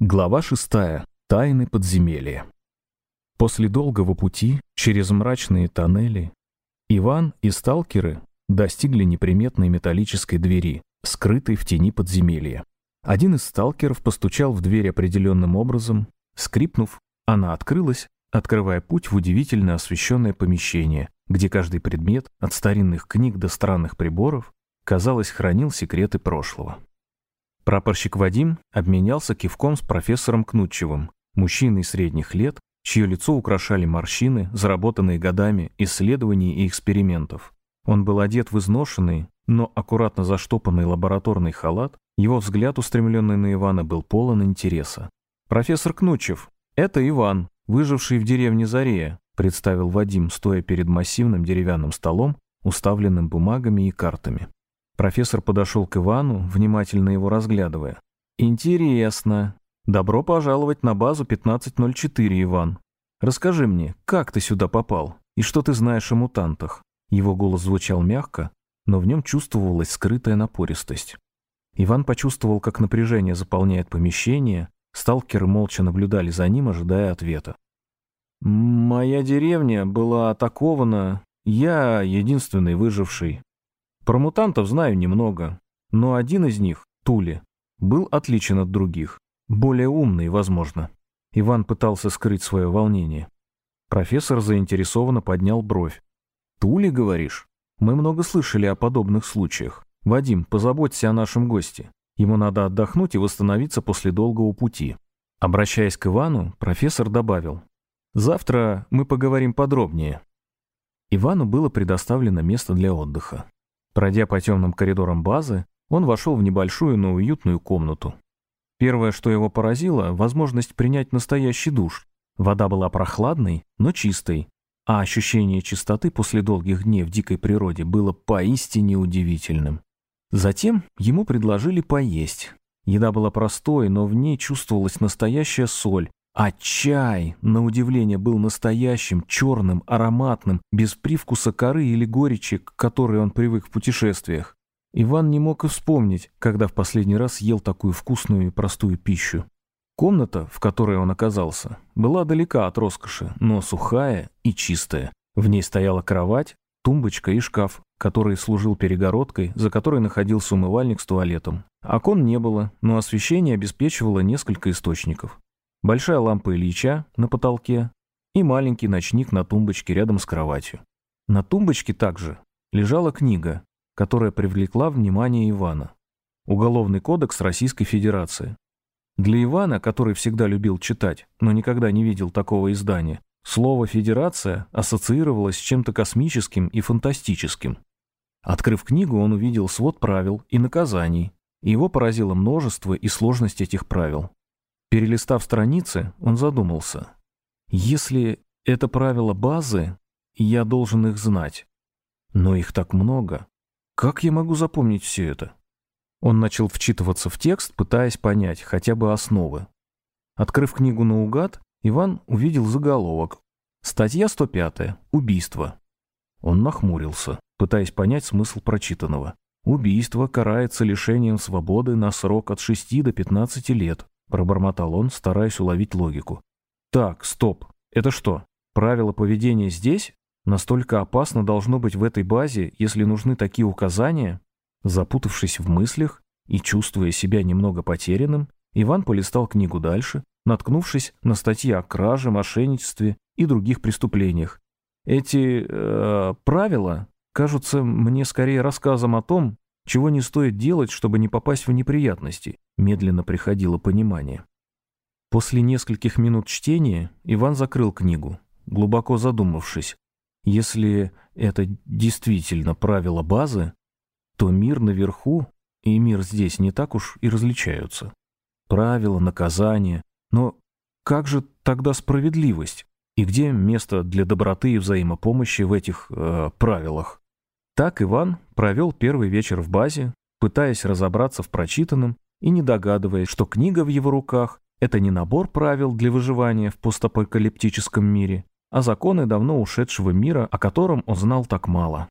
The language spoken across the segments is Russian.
Глава шестая. Тайны подземелья. После долгого пути через мрачные тоннели Иван и сталкеры достигли неприметной металлической двери, скрытой в тени подземелья. Один из сталкеров постучал в дверь определенным образом, скрипнув, она открылась, открывая путь в удивительно освещенное помещение, где каждый предмет, от старинных книг до странных приборов, казалось, хранил секреты прошлого. Прапорщик Вадим обменялся кивком с профессором Кнутчевым, мужчиной средних лет, чье лицо украшали морщины, заработанные годами исследований и экспериментов. Он был одет в изношенный, но аккуратно заштопанный лабораторный халат, его взгляд, устремленный на Ивана, был полон интереса. «Профессор Кнутчев, это Иван, выживший в деревне Зарея», представил Вадим, стоя перед массивным деревянным столом, уставленным бумагами и картами. Профессор подошел к Ивану, внимательно его разглядывая. «Интересно. Добро пожаловать на базу 1504, Иван. Расскажи мне, как ты сюда попал? И что ты знаешь о мутантах?» Его голос звучал мягко, но в нем чувствовалась скрытая напористость. Иван почувствовал, как напряжение заполняет помещение, сталкеры молча наблюдали за ним, ожидая ответа. «Моя деревня была атакована, я единственный выживший. Про мутантов знаю немного, но один из них, Тули, был отличен от других. Более умный, возможно. Иван пытался скрыть свое волнение. Профессор заинтересованно поднял бровь. «Тули, говоришь? Мы много слышали о подобных случаях. Вадим, позаботься о нашем госте. Ему надо отдохнуть и восстановиться после долгого пути». Обращаясь к Ивану, профессор добавил. «Завтра мы поговорим подробнее». Ивану было предоставлено место для отдыха. Пройдя по темным коридорам базы, он вошел в небольшую, но уютную комнату. Первое, что его поразило, возможность принять настоящий душ. Вода была прохладной, но чистой, а ощущение чистоты после долгих дней в дикой природе было поистине удивительным. Затем ему предложили поесть. Еда была простой, но в ней чувствовалась настоящая соль, а чай, на удивление, был настоящим, черным, ароматным, без привкуса коры или горечи, к которой он привык в путешествиях. Иван не мог и вспомнить, когда в последний раз ел такую вкусную и простую пищу. Комната, в которой он оказался, была далека от роскоши, но сухая и чистая. В ней стояла кровать, тумбочка и шкаф, который служил перегородкой, за которой находился умывальник с туалетом. Окон не было, но освещение обеспечивало несколько источников большая лампа Ильича на потолке и маленький ночник на тумбочке рядом с кроватью. На тумбочке также лежала книга, которая привлекла внимание Ивана. Уголовный кодекс Российской Федерации. Для Ивана, который всегда любил читать, но никогда не видел такого издания, слово «федерация» ассоциировалось с чем-то космическим и фантастическим. Открыв книгу, он увидел свод правил и наказаний, и его поразило множество и сложность этих правил. Перелистав страницы, он задумался. Если это правило базы, я должен их знать. Но их так много. Как я могу запомнить все это? Он начал вчитываться в текст, пытаясь понять хотя бы основы. Открыв книгу наугад, Иван увидел заголовок. Статья 105. Убийство. Он нахмурился, пытаясь понять смысл прочитанного. Убийство карается лишением свободы на срок от 6 до 15 лет. Пробормотал он, стараясь уловить логику. «Так, стоп. Это что, правило поведения здесь? Настолько опасно должно быть в этой базе, если нужны такие указания?» Запутавшись в мыслях и чувствуя себя немного потерянным, Иван полистал книгу дальше, наткнувшись на статьи о краже, мошенничестве и других преступлениях. Эти э, правила кажутся мне скорее рассказом о том, чего не стоит делать, чтобы не попасть в неприятности, медленно приходило понимание. После нескольких минут чтения Иван закрыл книгу, глубоко задумавшись. Если это действительно правило базы, то мир наверху и мир здесь не так уж и различаются. Правила, наказания. Но как же тогда справедливость? И где место для доброты и взаимопомощи в этих э, правилах? Так Иван провел первый вечер в базе, пытаясь разобраться в прочитанном и не догадываясь, что книга в его руках — это не набор правил для выживания в постапокалиптическом мире, а законы давно ушедшего мира, о котором он знал так мало.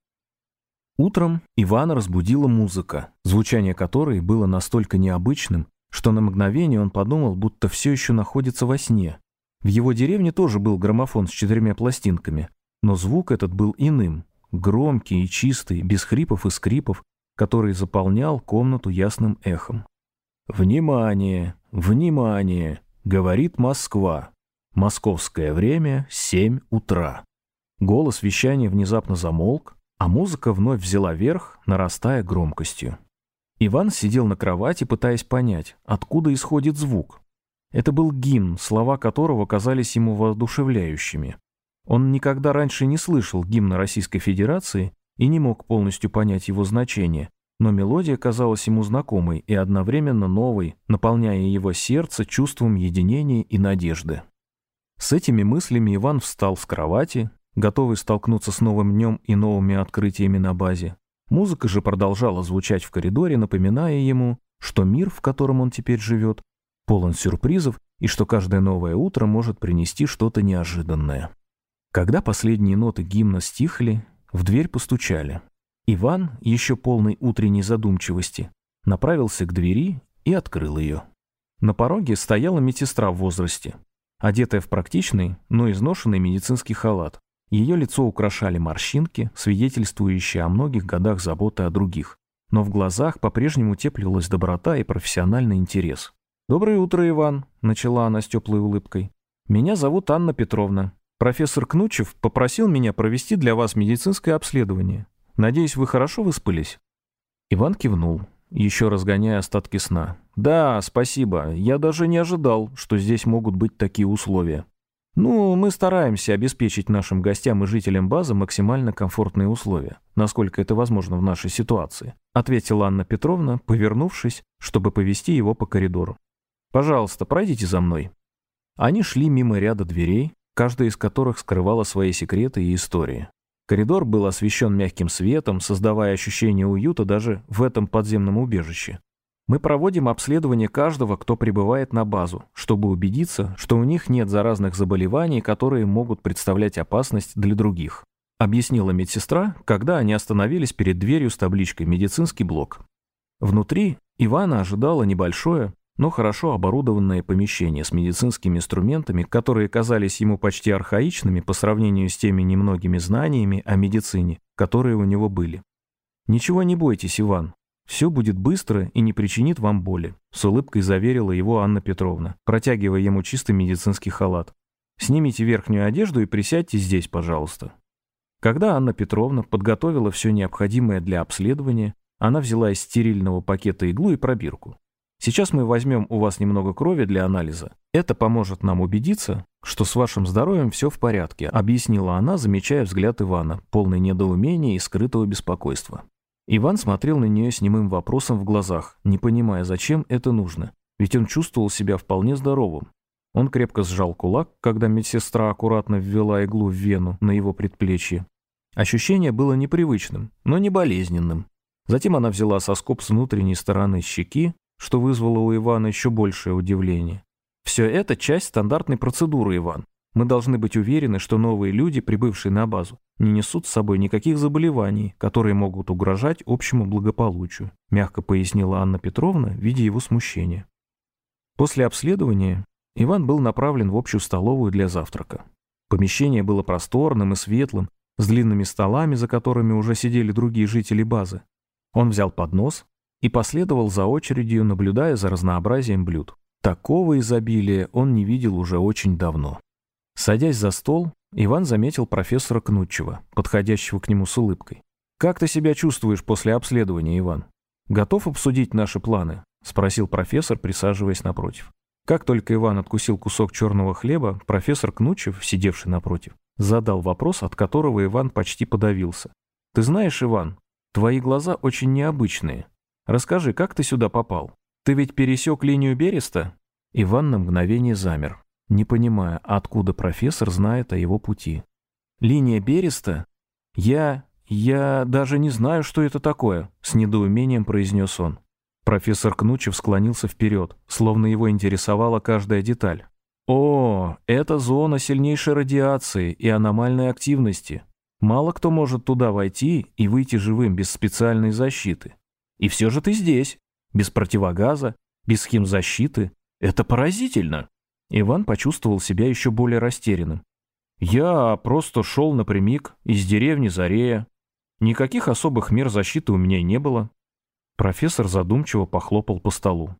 Утром Ивана разбудила музыка, звучание которой было настолько необычным, что на мгновение он подумал, будто все еще находится во сне. В его деревне тоже был граммофон с четырьмя пластинками, но звук этот был иным, громкий и чистый, без хрипов и скрипов, который заполнял комнату ясным эхом. «Внимание! Внимание!» — говорит Москва. Московское время — семь утра. Голос вещания внезапно замолк, а музыка вновь взяла верх, нарастая громкостью. Иван сидел на кровати, пытаясь понять, откуда исходит звук. Это был гимн, слова которого казались ему воодушевляющими. Он никогда раньше не слышал гимна Российской Федерации и не мог полностью понять его значение, но мелодия казалась ему знакомой и одновременно новой, наполняя его сердце чувством единения и надежды. С этими мыслями Иван встал с кровати, готовый столкнуться с новым днем и новыми открытиями на базе. Музыка же продолжала звучать в коридоре, напоминая ему, что мир, в котором он теперь живет, полон сюрпризов и что каждое новое утро может принести что-то неожиданное. Когда последние ноты гимна стихли, в дверь постучали. Иван, еще полный утренней задумчивости, направился к двери и открыл ее. На пороге стояла медсестра в возрасте, одетая в практичный, но изношенный медицинский халат. Ее лицо украшали морщинки, свидетельствующие о многих годах заботы о других. Но в глазах по-прежнему теплилась доброта и профессиональный интерес. «Доброе утро, Иван», — начала она с теплой улыбкой. «Меня зовут Анна Петровна. Профессор Кнучев попросил меня провести для вас медицинское обследование. Надеюсь, вы хорошо выспались?» Иван кивнул, еще разгоняя остатки сна. «Да, спасибо. Я даже не ожидал, что здесь могут быть такие условия. Ну, мы стараемся обеспечить нашим гостям и жителям базы максимально комфортные условия, насколько это возможно в нашей ситуации, ответила Анна Петровна, повернувшись, чтобы повести его по коридору. Пожалуйста, пройдите за мной. Они шли мимо ряда дверей, каждая из которых скрывала свои секреты и истории. Коридор был освещен мягким светом, создавая ощущение уюта даже в этом подземном убежище. Мы проводим обследование каждого, кто прибывает на базу, чтобы убедиться, что у них нет заразных заболеваний, которые могут представлять опасность для других. Объяснила медсестра, когда они остановились перед дверью с табличкой «Медицинский блок». Внутри Ивана ожидало небольшое, но хорошо оборудованное помещение с медицинскими инструментами, которые казались ему почти архаичными по сравнению с теми немногими знаниями о медицине, которые у него были. «Ничего не бойтесь, Иван», «Все будет быстро и не причинит вам боли», — с улыбкой заверила его Анна Петровна, протягивая ему чистый медицинский халат. «Снимите верхнюю одежду и присядьте здесь, пожалуйста». Когда Анна Петровна подготовила все необходимое для обследования, она взяла из стерильного пакета иглу и пробирку. «Сейчас мы возьмем у вас немного крови для анализа. Это поможет нам убедиться, что с вашим здоровьем все в порядке», объяснила она, замечая взгляд Ивана, полный недоумения и скрытого беспокойства. Иван смотрел на нее с немым вопросом в глазах, не понимая, зачем это нужно, ведь он чувствовал себя вполне здоровым. Он крепко сжал кулак, когда медсестра аккуратно ввела иглу в вену на его предплечье. Ощущение было непривычным, но не болезненным. Затем она взяла соскоб с внутренней стороны щеки, что вызвало у Ивана еще большее удивление. Все это часть стандартной процедуры, Иван. Мы должны быть уверены, что новые люди, прибывшие на базу, не несут с собой никаких заболеваний, которые могут угрожать общему благополучию», мягко пояснила Анна Петровна, видя его смущение. После обследования Иван был направлен в общую столовую для завтрака. Помещение было просторным и светлым, с длинными столами, за которыми уже сидели другие жители базы. Он взял поднос и последовал за очередью, наблюдая за разнообразием блюд. Такого изобилия он не видел уже очень давно. Садясь за стол, Иван заметил профессора Кнутчева, подходящего к нему с улыбкой. «Как ты себя чувствуешь после обследования, Иван? Готов обсудить наши планы?» — спросил профессор, присаживаясь напротив. Как только Иван откусил кусок черного хлеба, профессор Кнучев, сидевший напротив, задал вопрос, от которого Иван почти подавился. «Ты знаешь, Иван, твои глаза очень необычные. Расскажи, как ты сюда попал? Ты ведь пересек линию Береста?» Иван на мгновение замер не понимая, откуда профессор знает о его пути. «Линия Береста? Я... я даже не знаю, что это такое», — с недоумением произнес он. Профессор Кнучев склонился вперед, словно его интересовала каждая деталь. «О, это зона сильнейшей радиации и аномальной активности. Мало кто может туда войти и выйти живым без специальной защиты. И все же ты здесь, без противогаза, без химзащиты. Это поразительно. Иван почувствовал себя еще более растерянным. Я просто шел напрямик из деревни Зарея. Никаких особых мер защиты у меня не было. Профессор задумчиво похлопал по столу.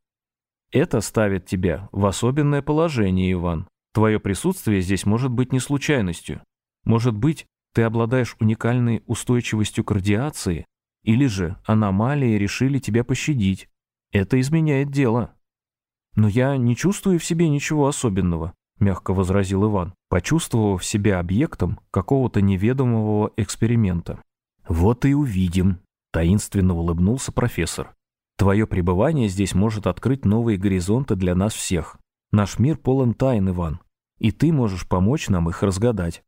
Это ставит тебя в особенное положение, Иван. Твое присутствие здесь может быть не случайностью. Может быть, ты обладаешь уникальной устойчивостью к радиации, или же аномалии решили тебя пощадить. Это изменяет дело. Но я не чувствую в себе ничего особенного, мягко возразил Иван, почувствовав себя объектом какого-то неведомого эксперимента. Вот и увидим, таинственно улыбнулся профессор. Твое пребывание здесь может открыть новые горизонты для нас всех. Наш мир полон тайн, Иван, и ты можешь помочь нам их разгадать.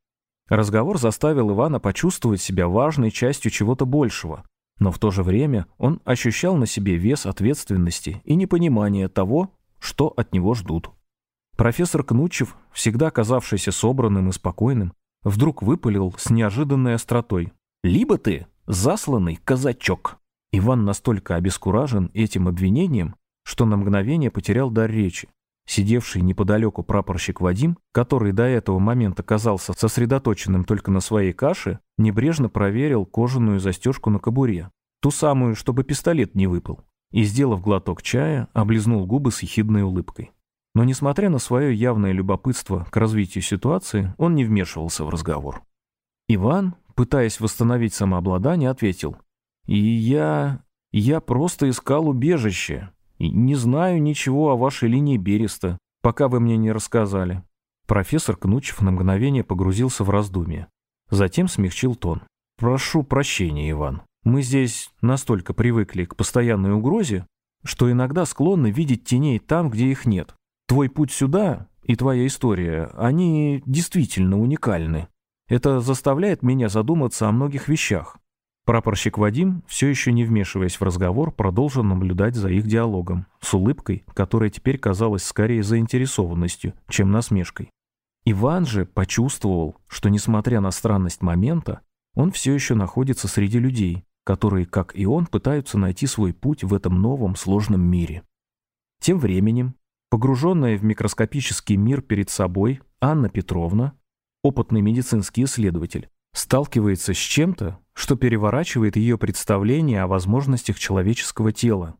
Разговор заставил Ивана почувствовать себя важной частью чего-то большего, но в то же время он ощущал на себе вес ответственности и непонимание того, что от него ждут. Профессор Кнучев, всегда казавшийся собранным и спокойным, вдруг выпалил с неожиданной остротой. «Либо ты засланный казачок». Иван настолько обескуражен этим обвинением, что на мгновение потерял дар речи. Сидевший неподалеку прапорщик Вадим, который до этого момента казался сосредоточенным только на своей каше, небрежно проверил кожаную застежку на кобуре, ту самую, чтобы пистолет не выпал, и, сделав глоток чая, облизнул губы с ехидной улыбкой. Но, несмотря на свое явное любопытство к развитию ситуации, он не вмешивался в разговор. Иван, пытаясь восстановить самообладание, ответил – и я... я просто искал убежище. Не знаю ничего о вашей линии Береста, пока вы мне не рассказали». Профессор Кнучев на мгновение погрузился в раздумье. Затем смягчил тон. «Прошу прощения, Иван. Мы здесь настолько привыкли к постоянной угрозе, что иногда склонны видеть теней там, где их нет. Твой путь сюда и твоя история, они действительно уникальны. Это заставляет меня задуматься о многих вещах. Прапорщик Вадим, все еще не вмешиваясь в разговор, продолжил наблюдать за их диалогом, с улыбкой, которая теперь казалась скорее заинтересованностью, чем насмешкой. Иван же почувствовал, что, несмотря на странность момента, он все еще находится среди людей, которые, как и он, пытаются найти свой путь в этом новом сложном мире. Тем временем, погруженная в микроскопический мир перед собой, Анна Петровна, опытный медицинский исследователь, сталкивается с чем-то, что переворачивает ее представление о возможностях человеческого тела.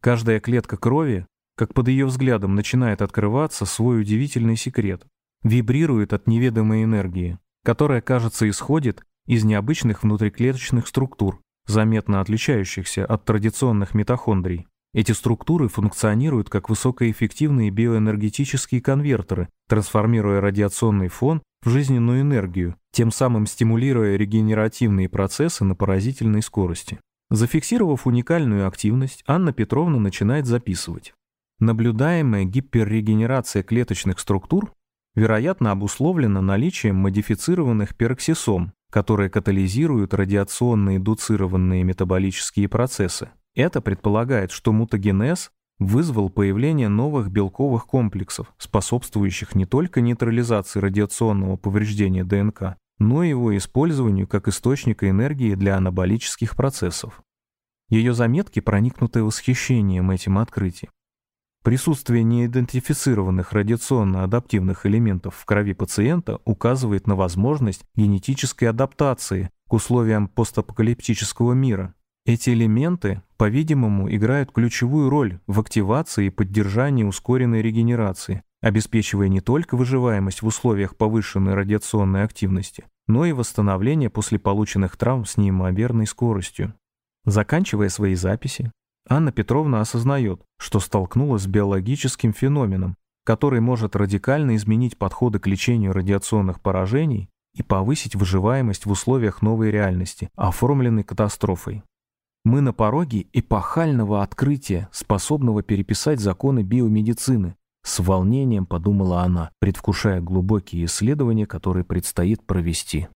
Каждая клетка крови, как под ее взглядом начинает открываться свой удивительный секрет, вибрирует от неведомой энергии, которая, кажется, исходит из необычных внутриклеточных структур, заметно отличающихся от традиционных митохондрий. Эти структуры функционируют как высокоэффективные биоэнергетические конвертеры, трансформируя радиационный фон в жизненную энергию, тем самым стимулируя регенеративные процессы на поразительной скорости. Зафиксировав уникальную активность, Анна Петровна начинает записывать. Наблюдаемая гиперрегенерация клеточных структур, вероятно, обусловлена наличием модифицированных пероксисом, которые катализируют радиационно-индуцированные метаболические процессы. Это предполагает, что мутагенез вызвал появление новых белковых комплексов, способствующих не только нейтрализации радиационного повреждения ДНК, но и его использованию как источника энергии для анаболических процессов. Ее заметки проникнуты восхищением этим открытием. Присутствие неидентифицированных радиационно-адаптивных элементов в крови пациента указывает на возможность генетической адаптации к условиям постапокалиптического мира, эти элементы, по-видимому, играют ключевую роль в активации и поддержании ускоренной регенерации, обеспечивая не только выживаемость в условиях повышенной радиационной активности, но и восстановление после полученных травм с неимоверной скоростью. Заканчивая свои записи, Анна Петровна осознает, что столкнулась с биологическим феноменом, который может радикально изменить подходы к лечению радиационных поражений и повысить выживаемость в условиях новой реальности, оформленной катастрофой. Мы на пороге эпохального открытия, способного переписать законы биомедицины. С волнением подумала она, предвкушая глубокие исследования, которые предстоит провести.